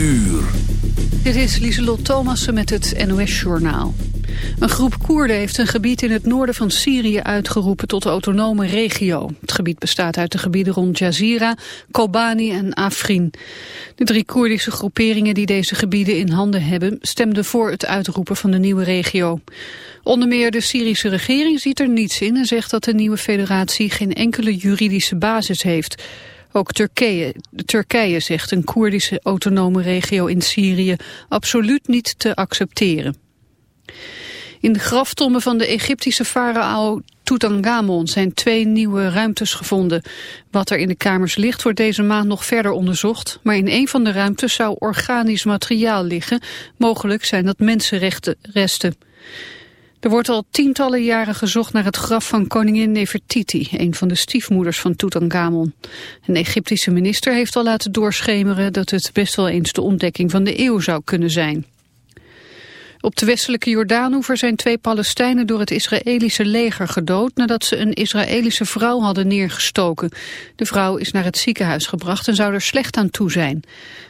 Uur. Dit is Lieselot Thomassen met het NOS-journaal. Een groep Koerden heeft een gebied in het noorden van Syrië uitgeroepen tot autonome regio. Het gebied bestaat uit de gebieden rond Jazira, Kobani en Afrin. De drie Koerdische groeperingen die deze gebieden in handen hebben... stemden voor het uitroepen van de nieuwe regio. Onder meer de Syrische regering ziet er niets in... en zegt dat de nieuwe federatie geen enkele juridische basis heeft... Ook Turkije, Turkije zegt een Koerdische autonome regio in Syrië absoluut niet te accepteren. In de graftommen van de Egyptische farao Tutankhamon zijn twee nieuwe ruimtes gevonden. Wat er in de kamers ligt wordt deze maand nog verder onderzocht, maar in een van de ruimtes zou organisch materiaal liggen. Mogelijk zijn dat mensenrechten. Er wordt al tientallen jaren gezocht naar het graf van koningin Nefertiti, een van de stiefmoeders van Tutankhamon. Een Egyptische minister heeft al laten doorschemeren dat het best wel eens de ontdekking van de eeuw zou kunnen zijn. Op de westelijke Jordaanoever zijn twee Palestijnen door het Israëlische leger gedood nadat ze een Israëlische vrouw hadden neergestoken. De vrouw is naar het ziekenhuis gebracht en zou er slecht aan toe zijn.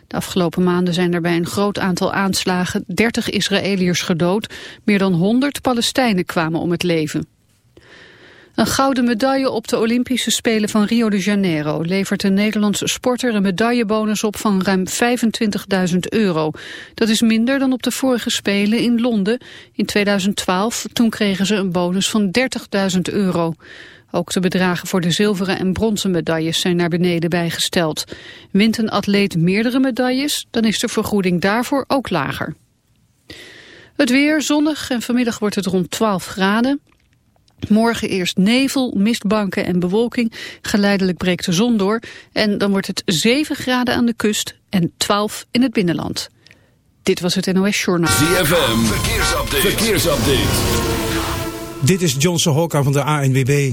De afgelopen maanden zijn er bij een groot aantal aanslagen 30 Israëliërs gedood. Meer dan 100 Palestijnen kwamen om het leven. Een gouden medaille op de Olympische Spelen van Rio de Janeiro levert een Nederlandse sporter een medaillebonus op van ruim 25.000 euro. Dat is minder dan op de vorige Spelen in Londen. In 2012, toen kregen ze een bonus van 30.000 euro. Ook de bedragen voor de zilveren en bronzen medailles zijn naar beneden bijgesteld. Wint een atleet meerdere medailles, dan is de vergoeding daarvoor ook lager. Het weer zonnig en vanmiddag wordt het rond 12 graden. Morgen eerst nevel, mistbanken en bewolking. Geleidelijk breekt de zon door. En dan wordt het 7 graden aan de kust en 12 in het binnenland. Dit was het NOS Journaal. ZFM, verkeersupdate. verkeersupdate. Dit is Johnson Hokka van de ANWB.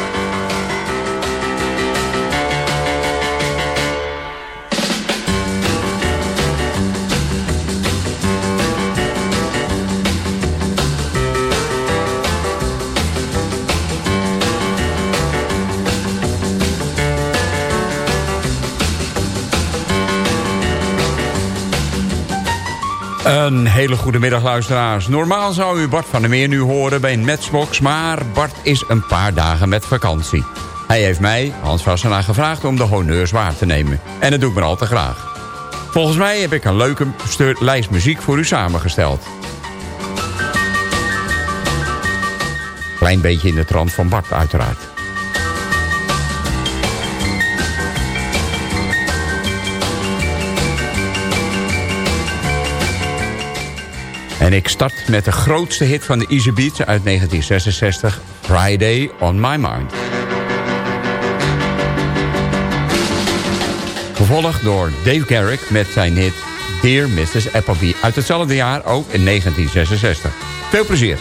Een hele goede middag luisteraars. Normaal zou u Bart van der Meer nu horen bij Matchbox... maar Bart is een paar dagen met vakantie. Hij heeft mij, Hans Wassenaar, gevraagd om de honneurs waar te nemen. En dat doe ik me al te graag. Volgens mij heb ik een leuke lijst muziek voor u samengesteld. Klein beetje in de trant van Bart uiteraard. En ik start met de grootste hit van de Easy Beats uit 1966, Friday on My Mind. Gevolgd door Dave Garrick met zijn hit Dear Mrs. Appleby uit hetzelfde jaar, ook in 1966. Veel plezier.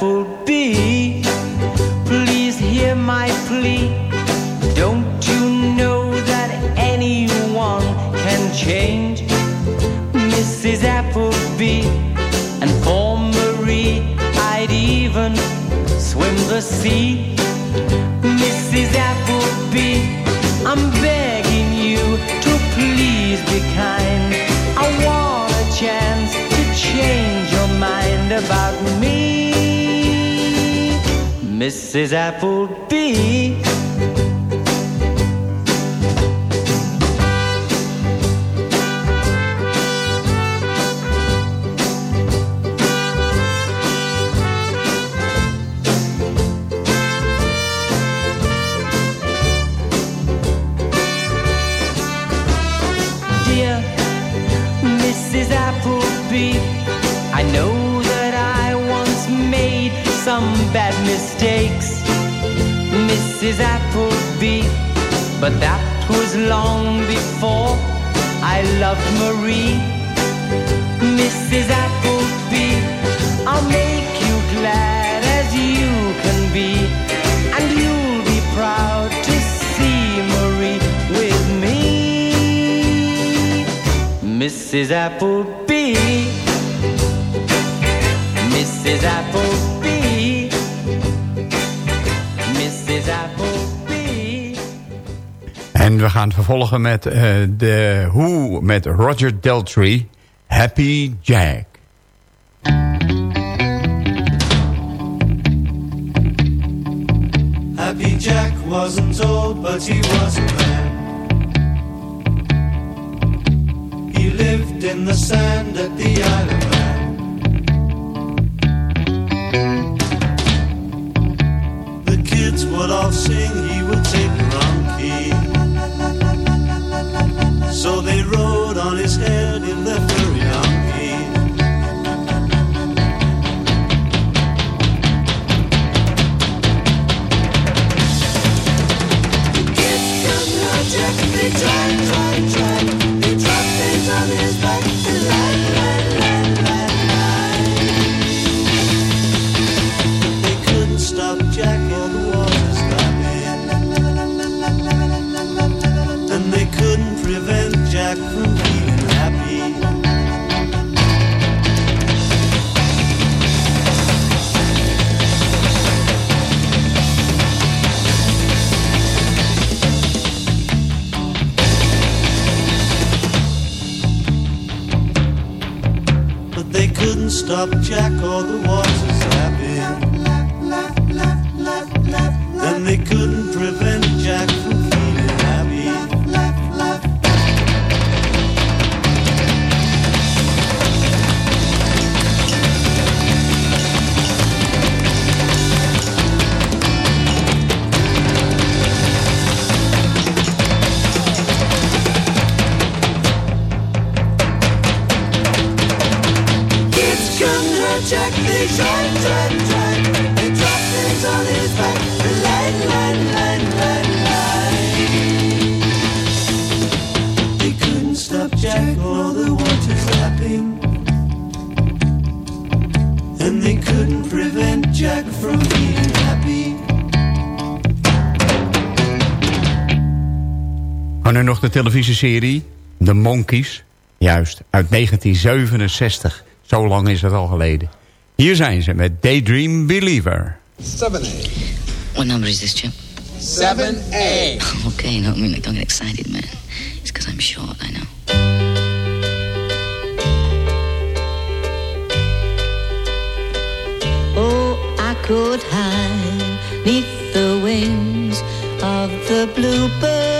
food bad mistakes, Mrs. Appleby. But that was long before I loved Marie. Mrs. Appleby, I'll make you glad as you can be, and you'll be proud to see Marie with me. Mrs. Appleby, Mrs. Appleby. En we gaan vervolgen met uh, de Who met Roger Deltry, Happy Jack. Happy Jack wasn't old, but he was a man. He lived in the sand at the island. The kids would all sing, he would take them So they rode on his head and left her young. die. stop Jack or the waters happy. Then they could. Belgische serie, The Monkeys. Juist, uit 1967. Zo lang is het al geleden. Hier zijn ze met Daydream Believer. 7A. What number is this, Jim? 7A. okay, no, I don't get excited, man. It's because I'm short, I know. Oh, I could hide neath the wings of the bluebird.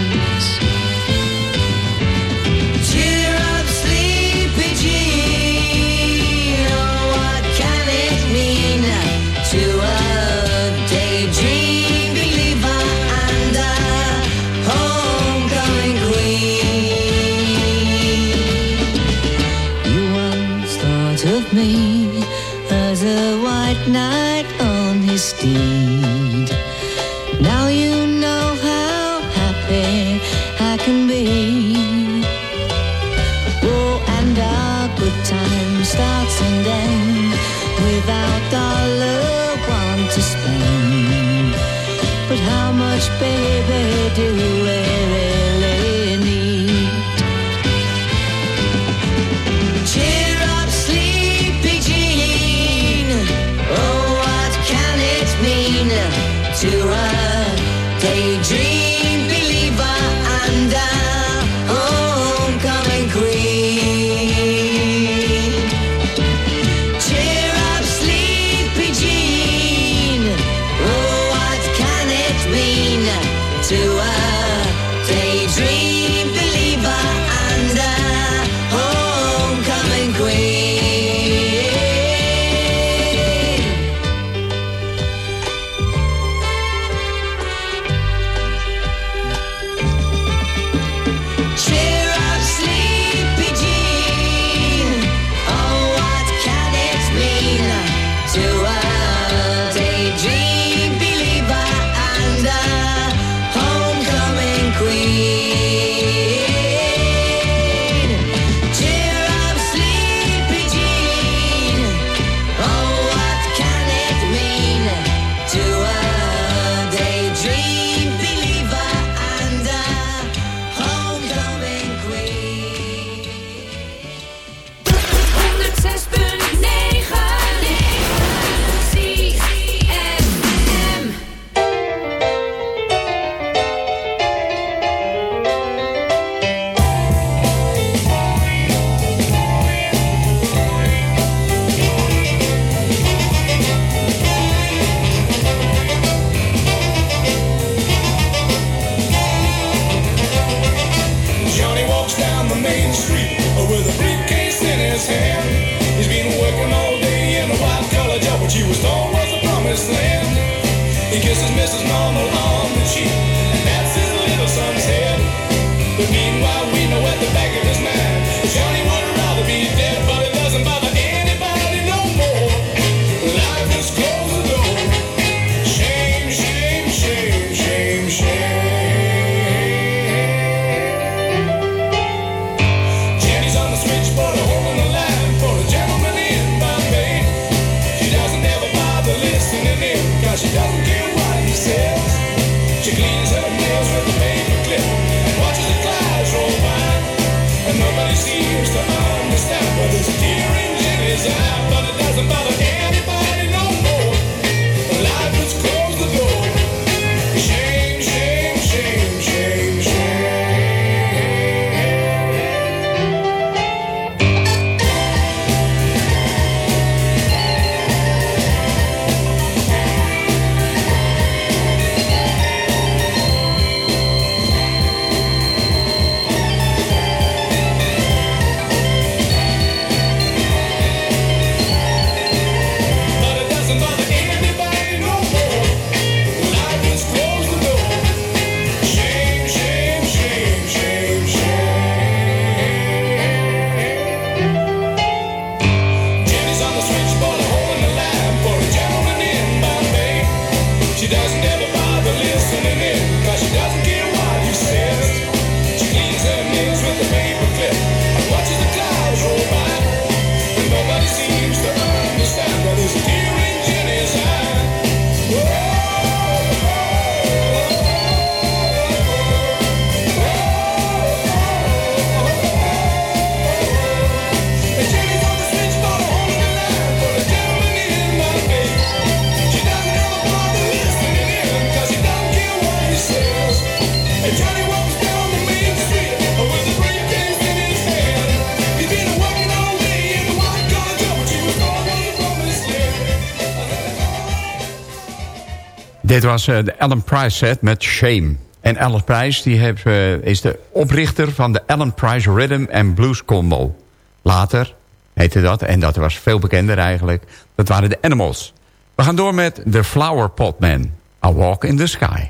Dit was eh, de Allen Price set met Shame. En Ellen Price die eh, is de oprichter van de Ellen Price Rhythm and Blues Combo. Later heette dat, en dat was veel bekender eigenlijk, dat waren de Animals. We gaan door met The Flower Pot Man, A Walk in the Sky.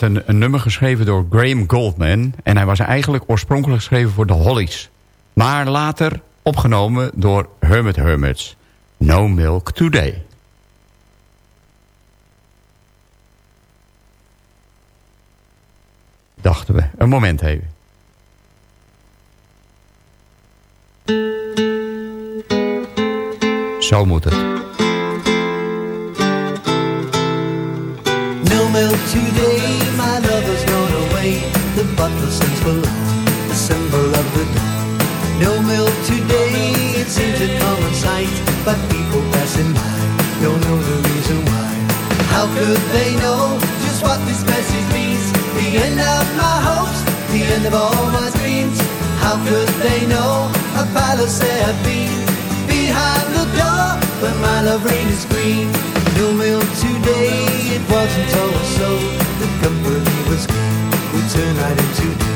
Een nummer geschreven door Graham Goldman. En hij was eigenlijk oorspronkelijk geschreven voor de Hollies. Maar later opgenomen door Hermit Hermits. No Milk Today. Dachten we. Een moment even. Zo moet het. Milk today, my lover's gone away. The butler for love, the symbol of the dawn. No milk today, it seems a common sight, but people passing by don't know the reason why. How could they know just what this message means? The end of my hopes, the end of all my dreams. How could they know a palace there had been behind the door where my love reign is green? No milk today, it wasn't always so. The company was good, we turned right into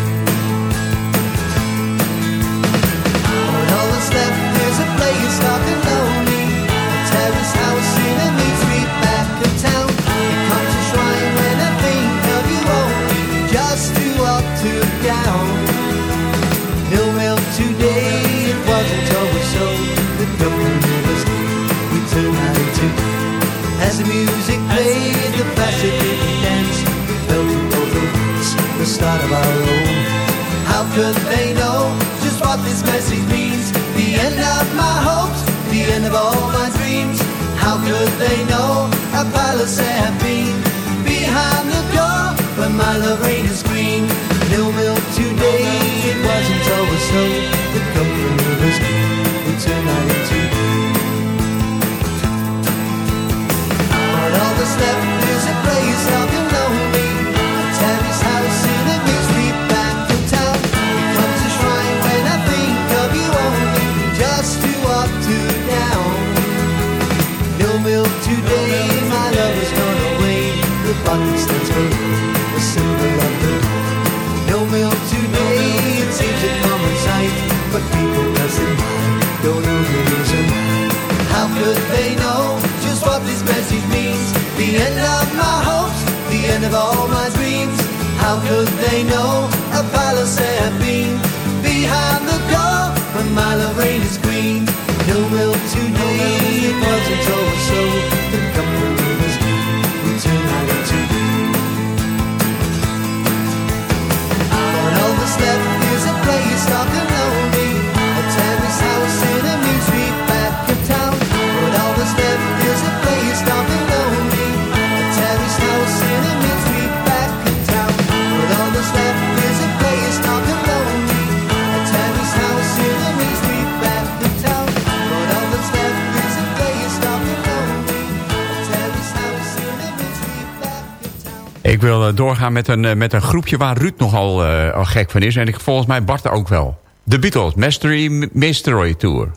could they know just what this message means? The end of my hopes, the end of all my dreams. How could they know a palace have been behind the door where my love reign is green? No milk today, it wasn't always so. The Button stands for the symbol of the No milk today, it seems a common sight But people passing by don't know the reason How could they know just what this message means? The end of my hopes, the end of all my dreams. How could they know a palace I have been behind the door when my love reign is green? No milk today, it wasn't always so. Ik wil eh, doorgaan met een, eh, met een groepje waar Ruud nogal eh, al gek van is. En ik, volgens mij Bart ook wel. The Beatles, Mystery Mystery Tour.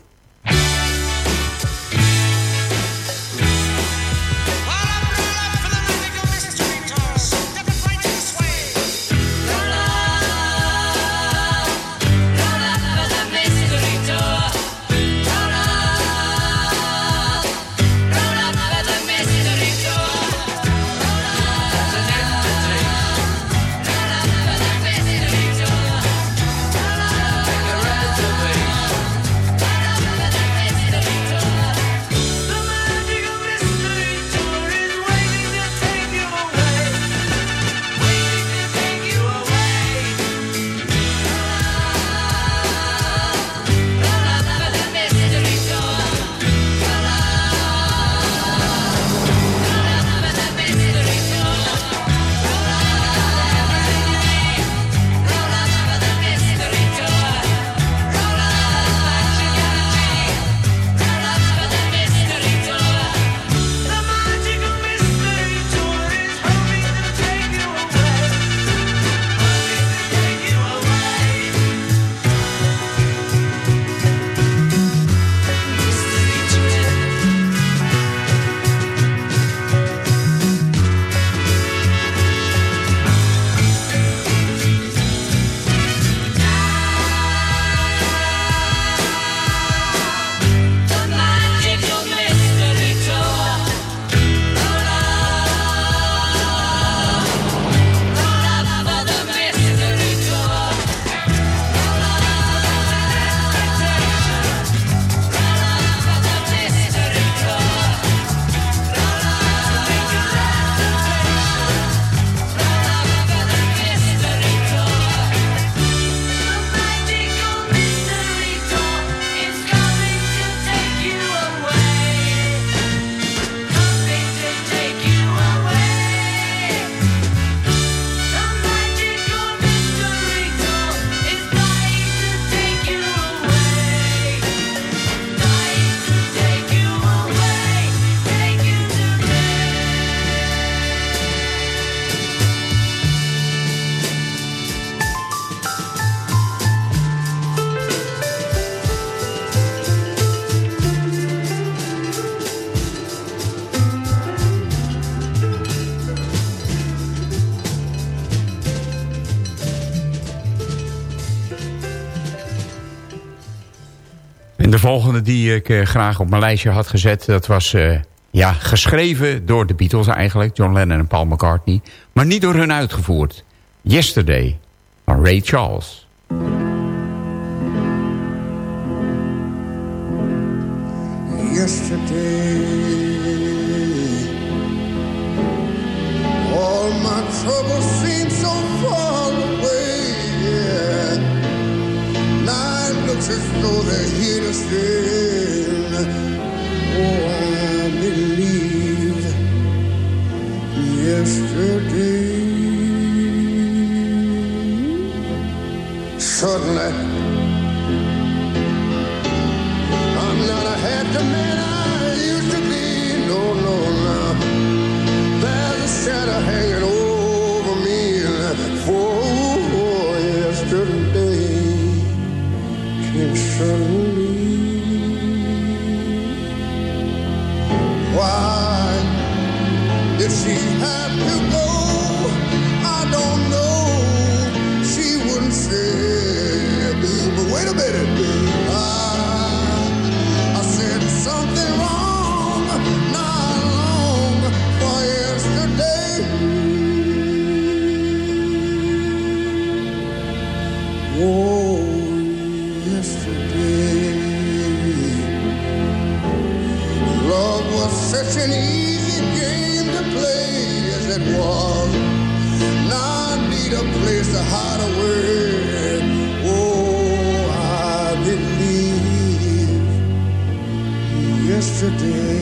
de volgende die ik eh, graag op mijn lijstje had gezet... dat was eh, ja, geschreven door de Beatles eigenlijk, John Lennon en Paul McCartney... maar niet door hun uitgevoerd. Yesterday van Ray Charles. know they're here to stay. Oh, I believe yesterday. Suddenly, I'm not a happy man I used to be. No, no, no. There's a shadow hanging. It's you. a day.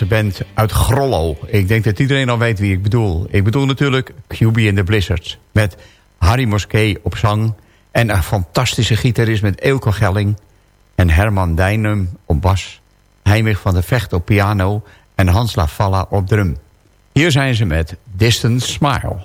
Nederlandse band uit Grollo. Ik denk dat iedereen al weet wie ik bedoel. Ik bedoel natuurlijk QB in the Blizzards. Met Harry Moskee op zang. En een fantastische gitarist met Eelco Gelling. En Herman Dijnum op bas. Heimig van de Vecht op piano. En Hans Lafalla op drum. Hier zijn ze met Distant Smile.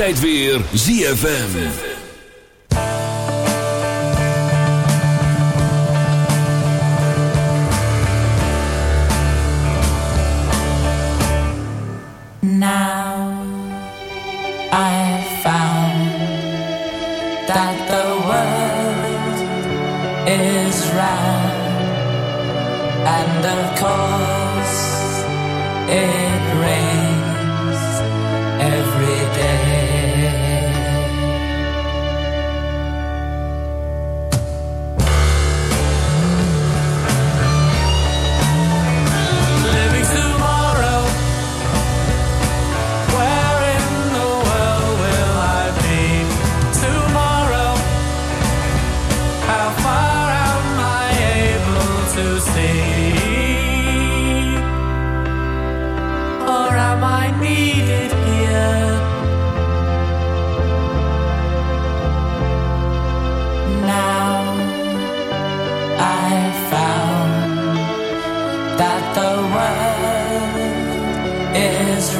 Tijd weer ZFM.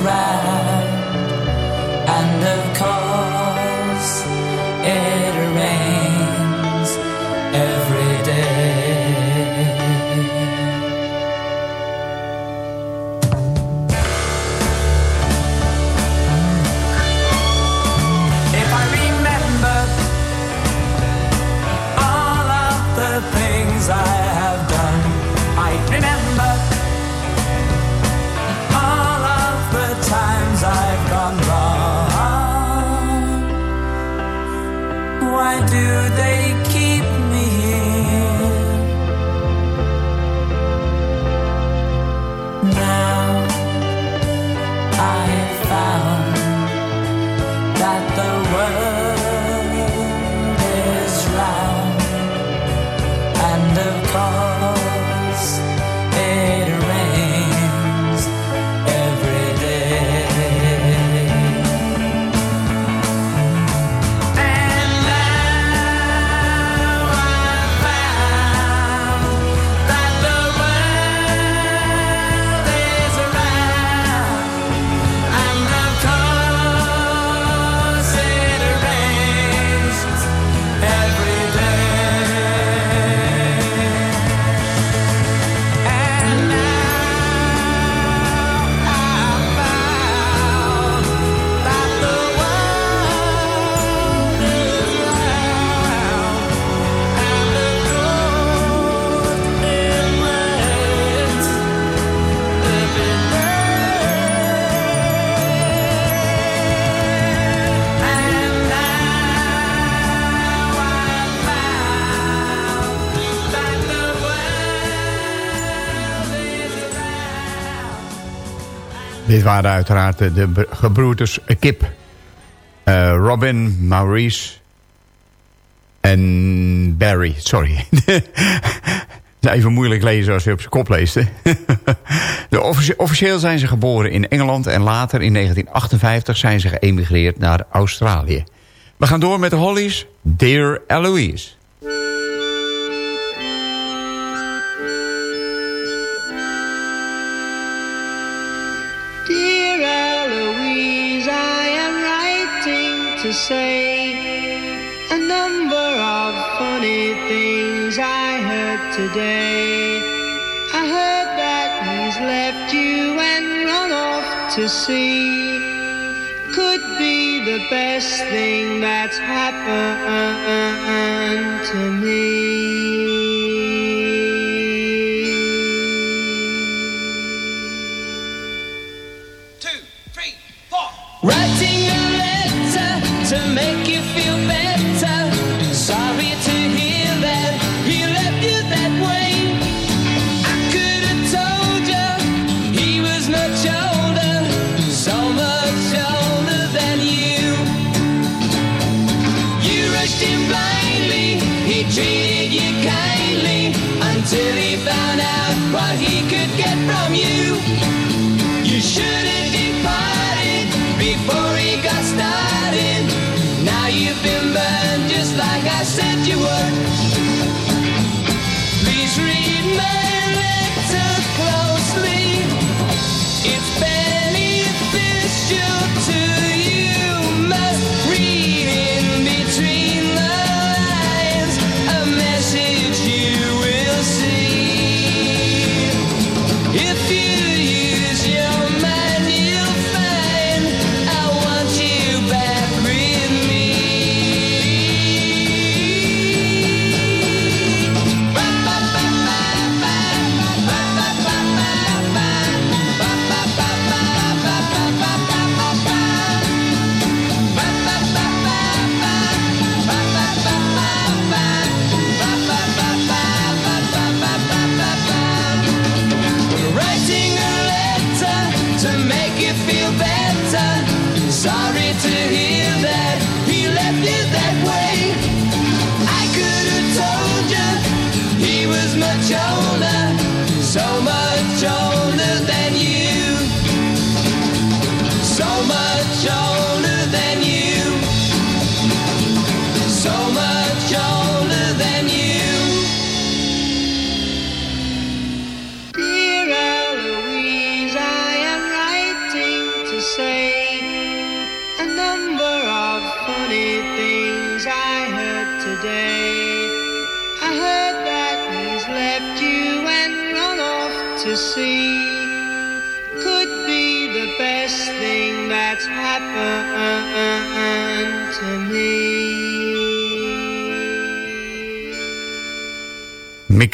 right. And of course. Dit waren uiteraard de, de br- gebroeders Kip. Eh, Robin, Maurice en Barry. Sorry. Even moeilijk lezen als je op zijn kop leest. de officie- officieel zijn ze geboren in Engeland... en later in 1958 zijn ze geëmigreerd naar Australië. We gaan door met de Hollies. Dear Eloise. To say a number of funny things I heard today. I heard that he's left you and run off to sea. Could be the best thing that's happened to me. You've just like I said you would. Please read my letter closely.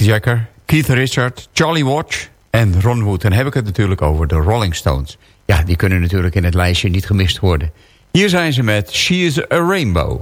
Jagger, Keith Richard, Charlie Watch en Ron Wood. En dan heb ik het natuurlijk over de Rolling Stones. Ja, die kunnen natuurlijk in het lijstje niet gemist worden. Hier zijn ze met She is a Rainbow.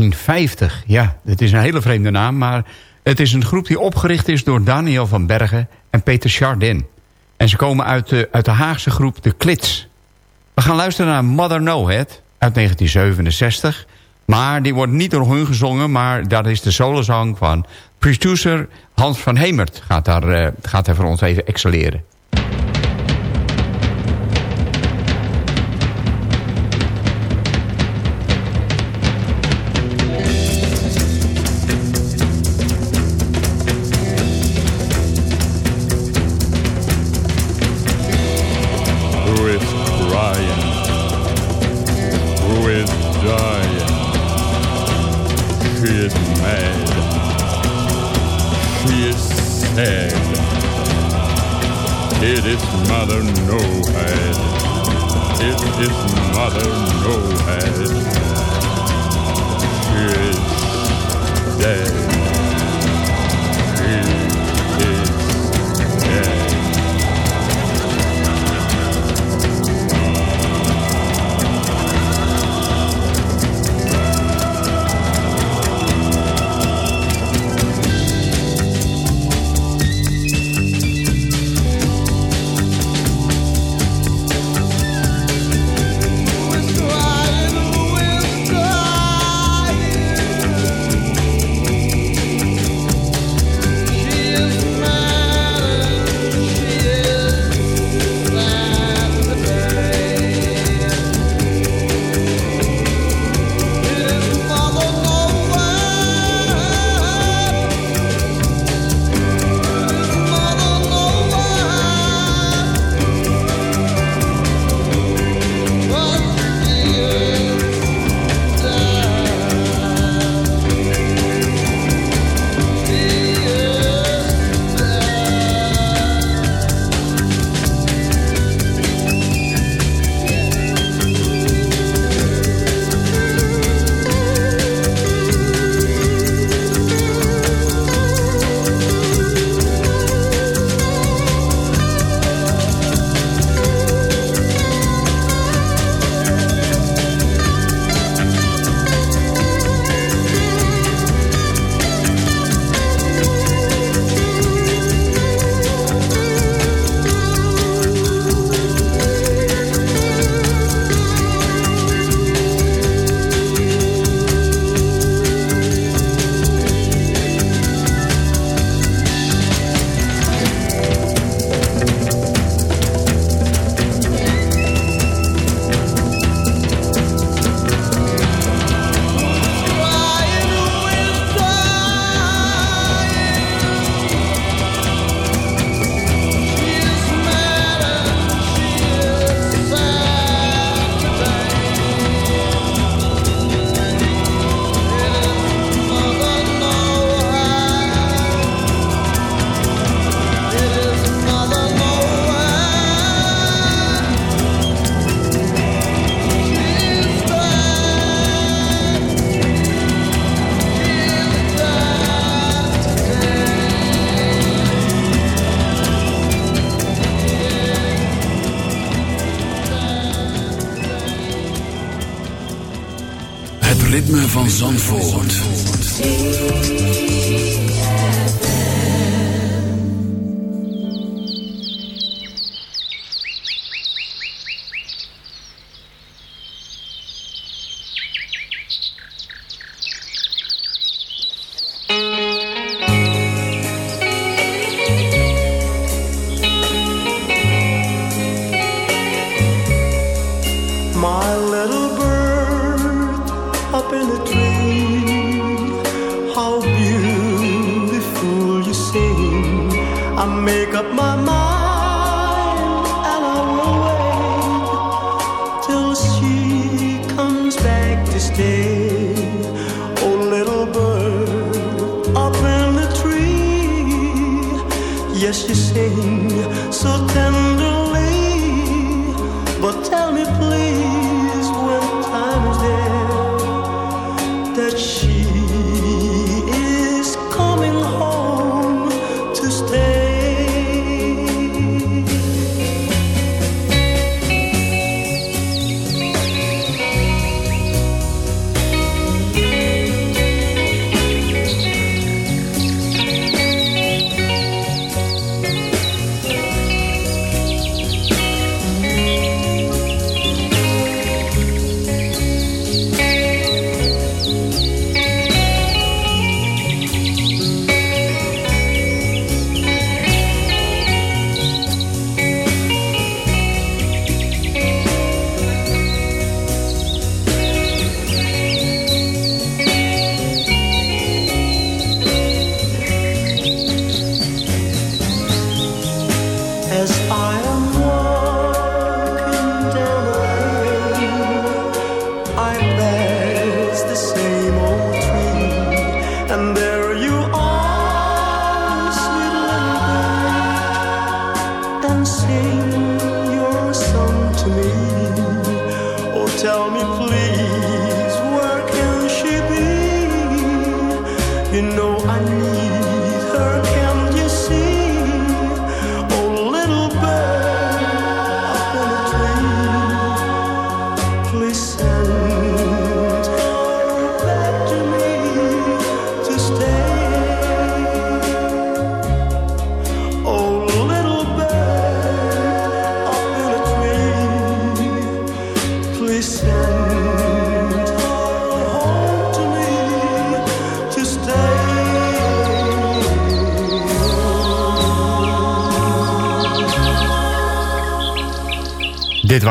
1850. Ja, het is een hele vreemde naam, maar het is een groep die opgericht is door Daniel van Bergen en Peter Chardin. En ze komen uit de, uit de Haagse groep De Klits. We gaan luisteren naar Mother No Head uit 1967. Maar die wordt niet door hun gezongen, maar dat is de solozang van producer Hans van Hemert. Gaat daar, eh, gaat daar voor ons even excelleren.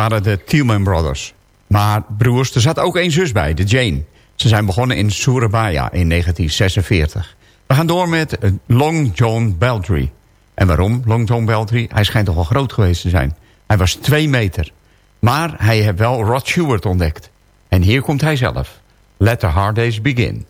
de Thielman Brothers. Maar broers, er zat ook één zus bij, de Jane. Ze zijn begonnen in Surabaya in 1946. We gaan door met eh, Long John Beltry. En waarom Long John Beltry? Hij schijnt toch wel groot geweest te zijn. Hij was twee meter. Maar hij heeft wel Rod Stewart ontdekt. En hier komt hij zelf. Let the hard days begin.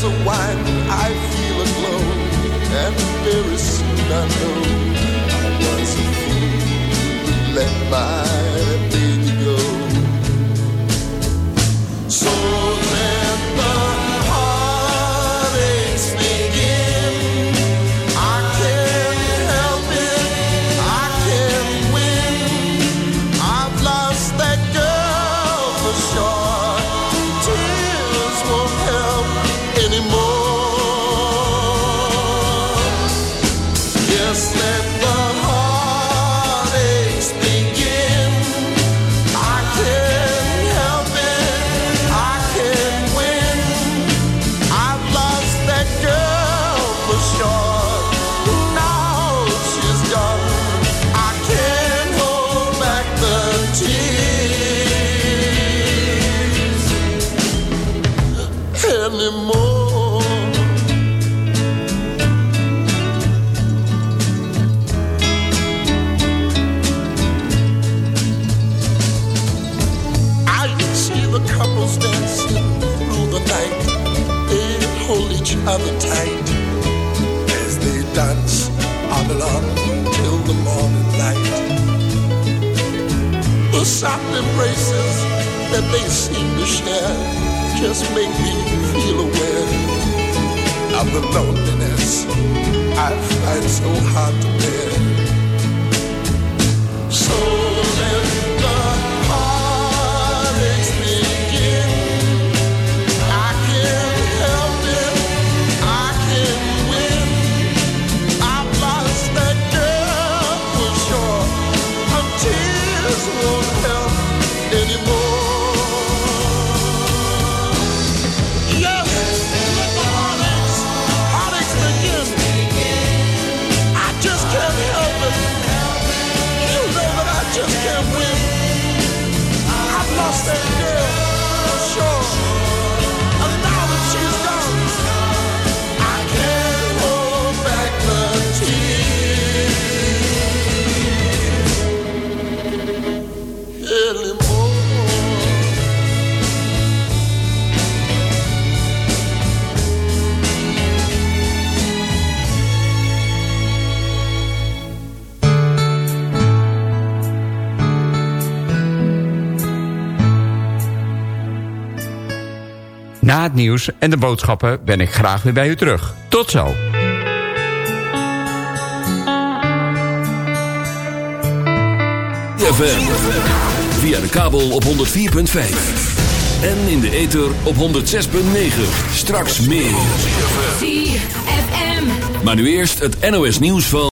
glass of wine, I feel a glow, and very soon I know I was a fool. Let my other as they dance on and till the morning light. The soft embraces that they seem to share just make me feel aware of the loneliness I find so hard to bear. Het nieuws en de boodschappen ben ik graag weer bij u terug. Tot zo. Via de kabel op 104.5. En in de ether op 106.9. Straks meer. ZFM. Maar nu eerst het NOS nieuws van...